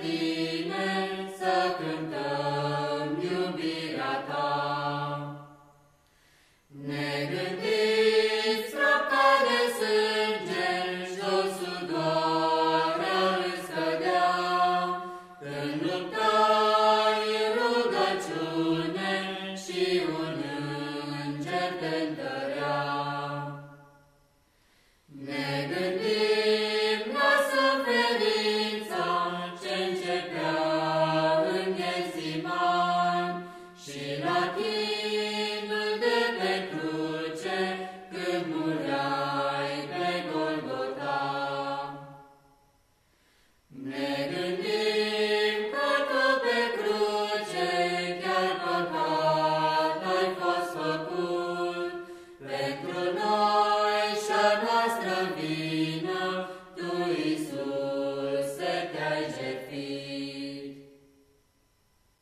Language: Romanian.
tine să cântăm iubirea ta. Ne gândiți de sânge și o îți cădea, Când luptai rugăciune și un înger te Martinul de pe cruce, când murai pe Golgota. Ne gândim că tu pe cruce chiar păcat ai fost făcut, pentru noi și-a noastră vină, tu